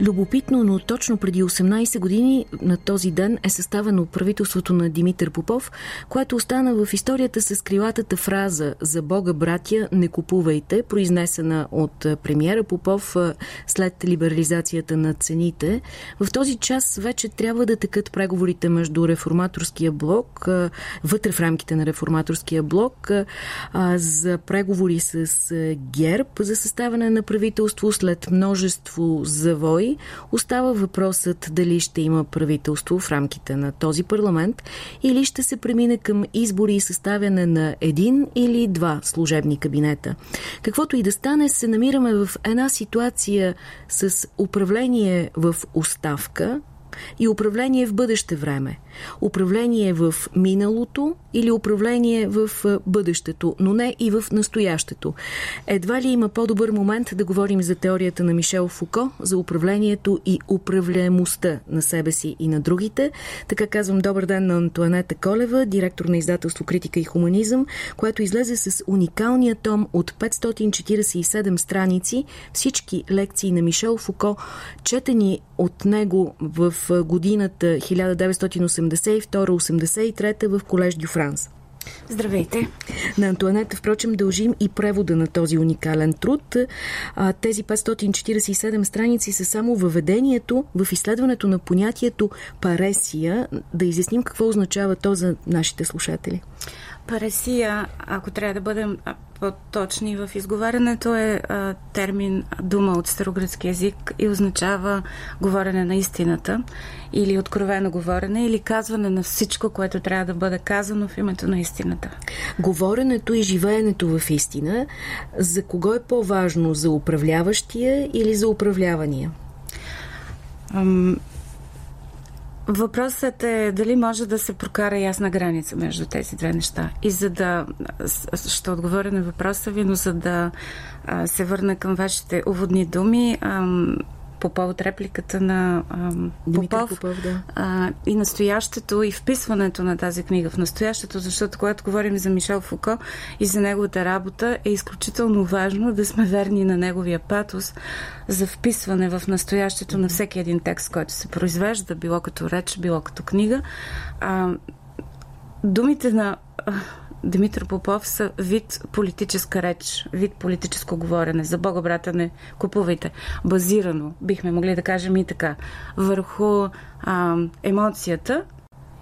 Любопитно, но точно преди 18 години на този ден е съставено правителството на Димитър Попов, което остана в историята с крилатата фраза «За Бога, братя, не купувайте», произнесена от премиера Попов след либерализацията на цените. В този час вече трябва да текат преговорите между реформаторския блок, вътре в рамките на реформаторския блок, за преговори с ГЕРБ, за съставане на правителство след множество завои Остава въпросът дали ще има правителство в рамките на този парламент или ще се премине към избори и съставяне на един или два служебни кабинета. Каквото и да стане, се намираме в една ситуация с управление в оставка, и управление в бъдеще време. Управление в миналото или управление в бъдещето, но не и в настоящето. Едва ли има по-добър момент да говорим за теорията на Мишел Фуко, за управлението и управляемостта на себе си и на другите. Така казвам добър ден на Антуанета Колева, директор на издателство Критика и хуманизъм, което излезе с уникалния том от 547 страници, всички лекции на Мишел Фуко, четени от него в годината 1982-83 в Колеж Дю Франс. Здравейте! На Антуанета, впрочем, дължим и превода на този уникален труд. Тези 547 страници са само въведението в изследването на понятието паресия. Да изясним какво означава то за нашите слушатели. Паресия, ако трябва да бъдем по-точни в изговарянето, е а, термин, дума от старогръцки язик и означава говорене на истината или откровено говорене или казване на всичко, което трябва да бъде казано в името на истината. Говоренето и живеенето в истина, за кого е по-важно? За управляващия или за управлявания? Въпросът е дали може да се прокара ясна граница между тези две неща. И за да... Ще отговоря на въпроса ви, но за да се върна към вашите уводни думи, по повод репликата на ам, Попов, Попов да. а, и настоящето и вписването на тази книга в настоящето, защото когато говорим за Мишел Фуко и за неговата работа, е изключително важно да сме верни на неговия патос за вписване в настоящето на всеки един текст, който се произвежда, било като реч, било като книга. А, думите на Димитър Попов са вид политическа реч, вид политическо говорене. За Бога, брата, не купувайте. Базирано, бихме могли да кажем и така, върху а, емоцията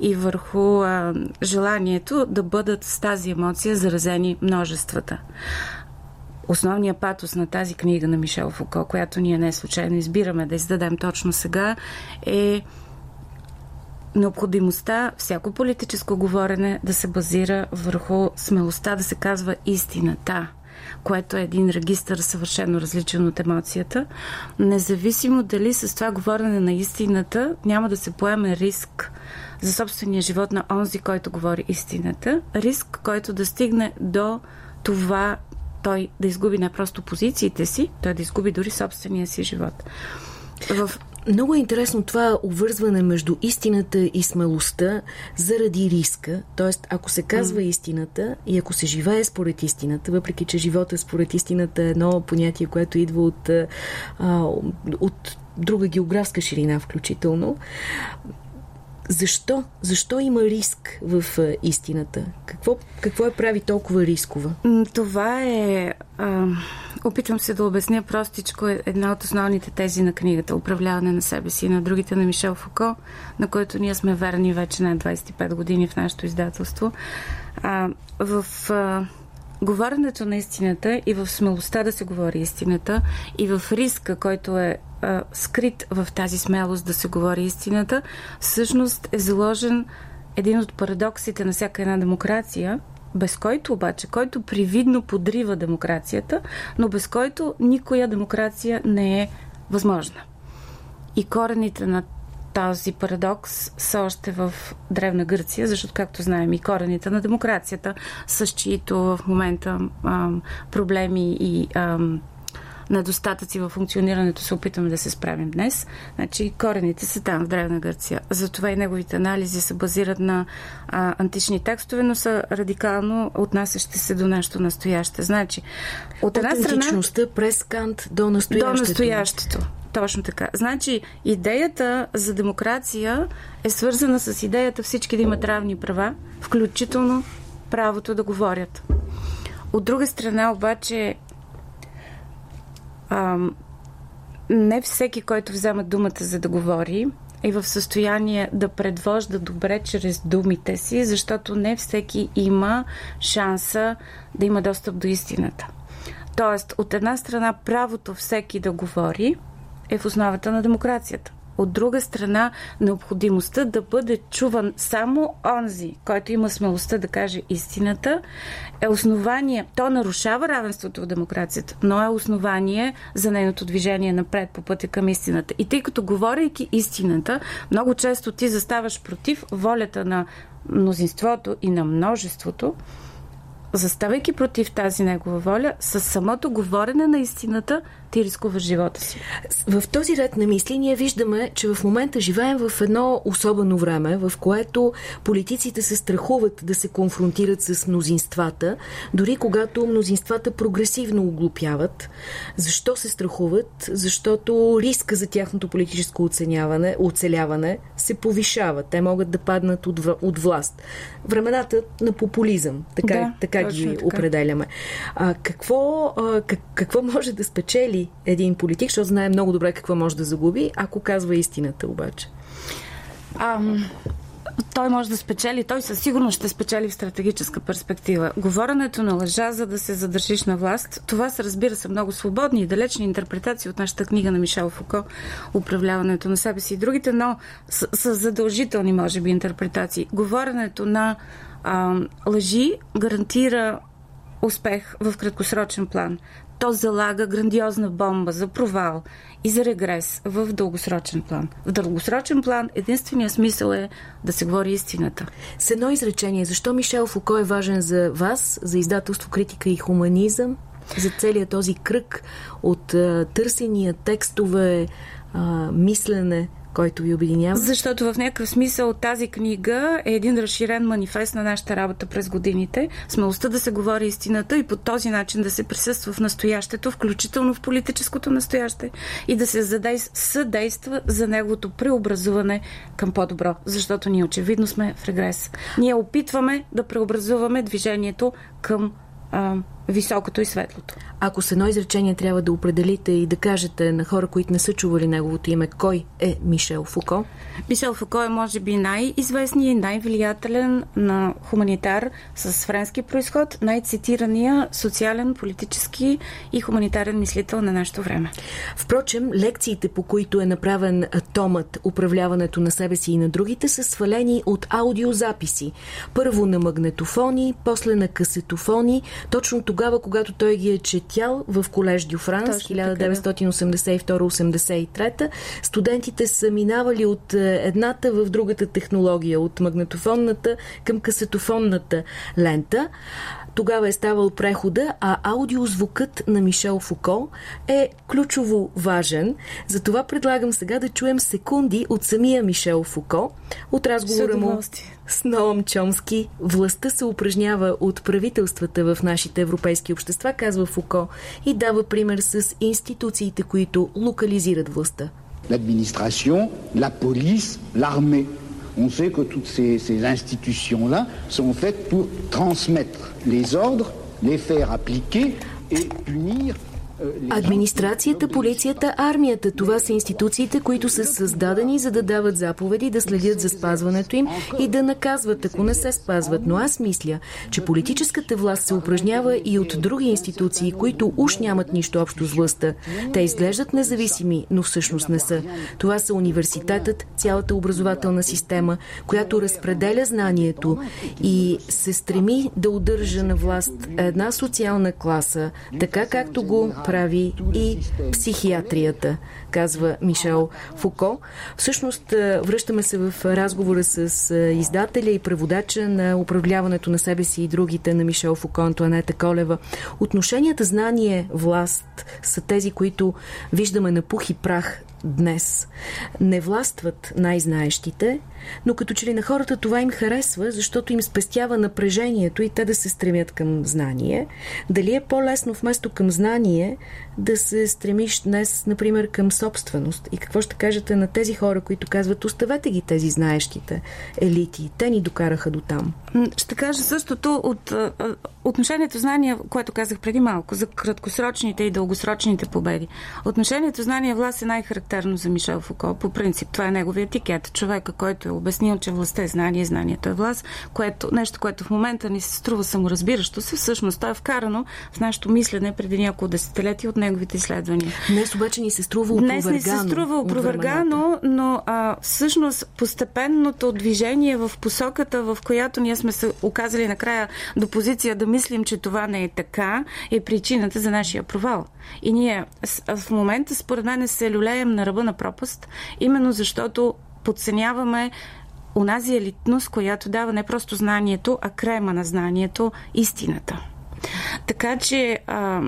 и върху а, желанието да бъдат с тази емоция заразени множествата. Основният патос на тази книга на Мишел Фуко, която ние не случайно избираме да издадем точно сега, е необходимостта всяко политическо говорене да се базира върху смелостта да се казва истината което е един регистър съвършено различен от емоцията. Независимо дали с това говорене на истината няма да се поеме риск за собствения живот на онзи, който говори истината, риск, който да стигне до това той да изгуби не просто позициите си, той да изгуби дори собствения си живот. В много е интересно това увързване между истината и смелостта заради риска. Тоест, ако се казва истината и ако се живее според истината, въпреки че живота според истината е едно понятие, което идва от, от друга географска ширина включително, защо? Защо има риск в а, истината? Какво, какво е прави толкова рискова? Това е... А, опитвам се да обясня простичко е една от основните тези на книгата Управляване на себе си и на другите на Мишел Фуко, на който ние сме верни вече на 25 години в нашето издателство. А, в... А, говоренето на истината и в смелостта да се говори истината и в риска, който е а, скрит в тази смелост да се говори истината, всъщност е заложен един от парадоксите на всяка една демокрация, без който обаче, който привидно подрива демокрацията, но без който никоя демокрация не е възможна. И корените на този парадокс са още в Древна Гърция, защото, както знаем, и корените на демокрацията, с чието в момента а, проблеми и а, недостатъци в функционирането се опитваме да се справим днес. Значи корените са там, в Древна Гърция. Затова и неговите анализи се базират на а, антични текстове, но са радикално отнасящи се до нашето настояще. Значи, от една страна... през Кант до настоящето. До настоящето. Точно така. Значи, идеята за демокрация е свързана с идеята всички да имат равни права, включително правото да говорят. От друга страна, обаче, ам, не всеки, който взема думата за да говори, е в състояние да предвожда добре чрез думите си, защото не всеки има шанса да има достъп до истината. Тоест, от една страна, правото всеки да говори е в основата на демокрацията. От друга страна, необходимостта да бъде чуван само онзи, който има смелостта да каже истината, е основание. То нарушава равенството в демокрацията, но е основание за нейното движение напред по пътя към истината. И тъй като говорейки истината, много често ти заставаш против волята на мнозинството и на множеството, заставайки против тази негова воля, с самото говорене на истината, ти рискуваш живота си. В този ред на мисли ние виждаме, че в момента живеем в едно особено време, в което политиците се страхуват да се конфронтират с мнозинствата, дори когато мнозинствата прогресивно оглупяват. Защо се страхуват? Защото риска за тяхното политическо оценяване, оцеляване се повишава. Те могат да паднат от, от власт. Времената на популизъм, така, да, така ги така. определяме. А, какво, а, как, какво може да спечели спечели един политик, защото знае много добре какво може да загуби, ако казва истината обаче? Ам, той може да спечели, той със сигурност ще спечели в стратегическа перспектива. Говоренето на лъжа, за да се задържиш на власт, това са, разбира се, много свободни и далечни интерпретации от нашата книга на Мишел Фуко, управляването на себе си и другите, но с, с задължителни, може би, интерпретации. Говоренето на а, лъжи гарантира успех в краткосрочен план то залага грандиозна бомба за провал и за регрес в дългосрочен план. В дългосрочен план единственият смисъл е да се говори истината. С едно изречение, защо Мишел Фуко е важен за вас, за издателство критика и хуманизъм, за целият този кръг от а, търсения, текстове, а, мислене, който ви обединява? Защото в някакъв смисъл тази книга е един разширен манифест на нашата работа през годините. Смелостта да се говори истината и по този начин да се присъства в настоящето, включително в политическото настояще и да се съдейства за неговото преобразуване към по-добро. Защото ние очевидно сме в регрес. Ние опитваме да преобразуваме движението към а, високото и светлото. Ако с едно изречение трябва да определите и да кажете на хора, които не са чували неговото име, кой е Мишел Фуко? Мишел Фуко е може би най-известният и най-влиятелен на хуманитар с френски происход, най-цитирания социален, политически и хуманитарен мислител на нашето време. Впрочем, лекциите, по които е направен томът Управляването на себе си и на другите, са свалени от аудиозаписи. Първо на магнетофони, после на касетофони, точно тогава, когато той ги е четял в колеж Дю Франс 1982-83. Студентите са минавали от е, едната в другата технология, от магнетофонната към касетофонната лента. Тогава е ставал прехода, а аудиозвукът на Мишел Фуко е ключово важен. Затова предлагам сега да чуем секунди от самия Мишел Фуко, от разговора му с Ноам Чомски. Властта се упражнява от правителствата в нашите европейски общества, казва Фуко, и дава пример с институциите, които локализират властта. L'administration, la police, l'armée. On sait que toutes ces, ces institutions-là sont faites pour transmettre les ordres, les faire appliquer et punir Администрацията, полицията, армията – това са институциите, които са създадени за да дават заповеди, да следят за спазването им и да наказват, ако не се спазват. Но аз мисля, че политическата власт се упражнява и от други институции, които уж нямат нищо общо с властта. Те изглеждат независими, но всъщност не са. Това са университетът, цялата образователна система, която разпределя знанието и се стреми да удържа на власт една социална класа, така както го прави и психиатрията, казва Мишел Фуко. Всъщност, връщаме се в разговора с издателя и преводача на управляването на себе си и другите на Мишел Фуко, Антуанета Колева. Отношенията знание-власт са тези, които виждаме на пух и прах днес. Не властват най-знаещите, но като че ли на хората това им харесва, защото им спестява напрежението и те да се стремят към знание. Дали е по-лесно вместо към знание да се стремиш днес, например, към собственост? И какво ще кажете на тези хора, които казват, оставете ги тези знаещите елити, те ни докараха до там? Ще кажа същото от отношението знание, което казах преди малко, за краткосрочните и дългосрочните победи. Отношението знание власт е най-характерно за Мишел Фуко. По принцип, това е неговия етикет. Човека, който е обяснил, че властта е знание, знанието е власт, което, нещо, което в момента ни се струва саморазбиращо се, всъщност то е вкарано в нашето мислене преди няколко десетилетия от неговите изследвания. Днес обаче ни се струва опровергано. Днес ни се струва опровергано, но а, всъщност постепенното движение в посоката, в която ние сме се оказали накрая до позиция да мислим, че това не е така, е причината за нашия провал. И ние в момента, според мен, се люлеем на ръба на пропаст, именно защото подценяваме онази елитност, която дава не просто знанието, а крема на знанието, истината. Така че а,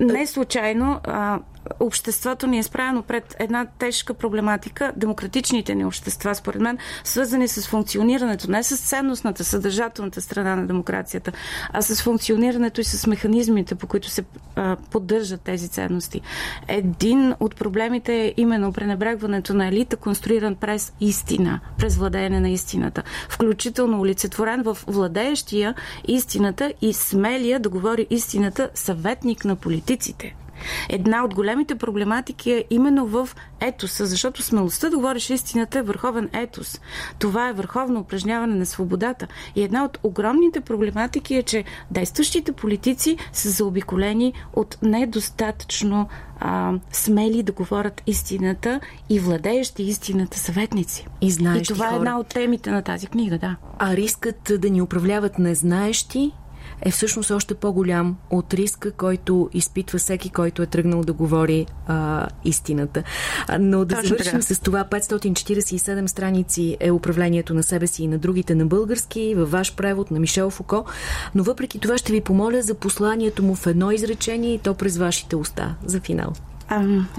не случайно а, обществото ни е справено пред една тежка проблематика. Демократичните ни общества, според мен, свързани с функционирането, не с ценностната, съдържателната страна на демокрацията, а с функционирането и с механизмите, по които се а, поддържат тези ценности. Един от проблемите е именно пренебрегването на елита, конструиран през истина, през владеене на истината, включително олицетворен в владеещия истината и смелия да говори истината съветник на политиците. Една от големите проблематики е именно в етоса, защото смелостта да говориш истината е върховен етос. Това е върховно упражняване на свободата. И една от огромните проблематики е, че действащите политици са заобиколени от недостатъчно а, смели да говорят истината и владеещи истината съветници. И, и това хора. е една от темите на тази книга, да. А рискът да ни управляват незнаещи е всъщност още по-голям от риска, който изпитва всеки, който е тръгнал да говори а, истината. Но да Точно завършим така. с това. 547 страници е управлението на себе си и на другите на български, във ваш превод на Мишел Фуко. Но въпреки това ще ви помоля за посланието му в едно изречение и то през вашите уста за финал.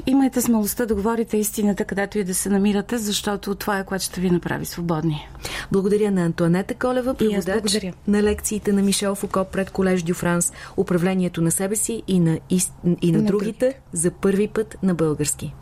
Имайте смелостта да говорите истината, където и да се намирате, защото това е което ще ви направи свободни. Благодаря на Антуанета Колева, преводач на лекциите на Мишел Фуко пред Колеж Дю Франс, управлението на себе си и на, и, и на, на другите други. за първи път на български.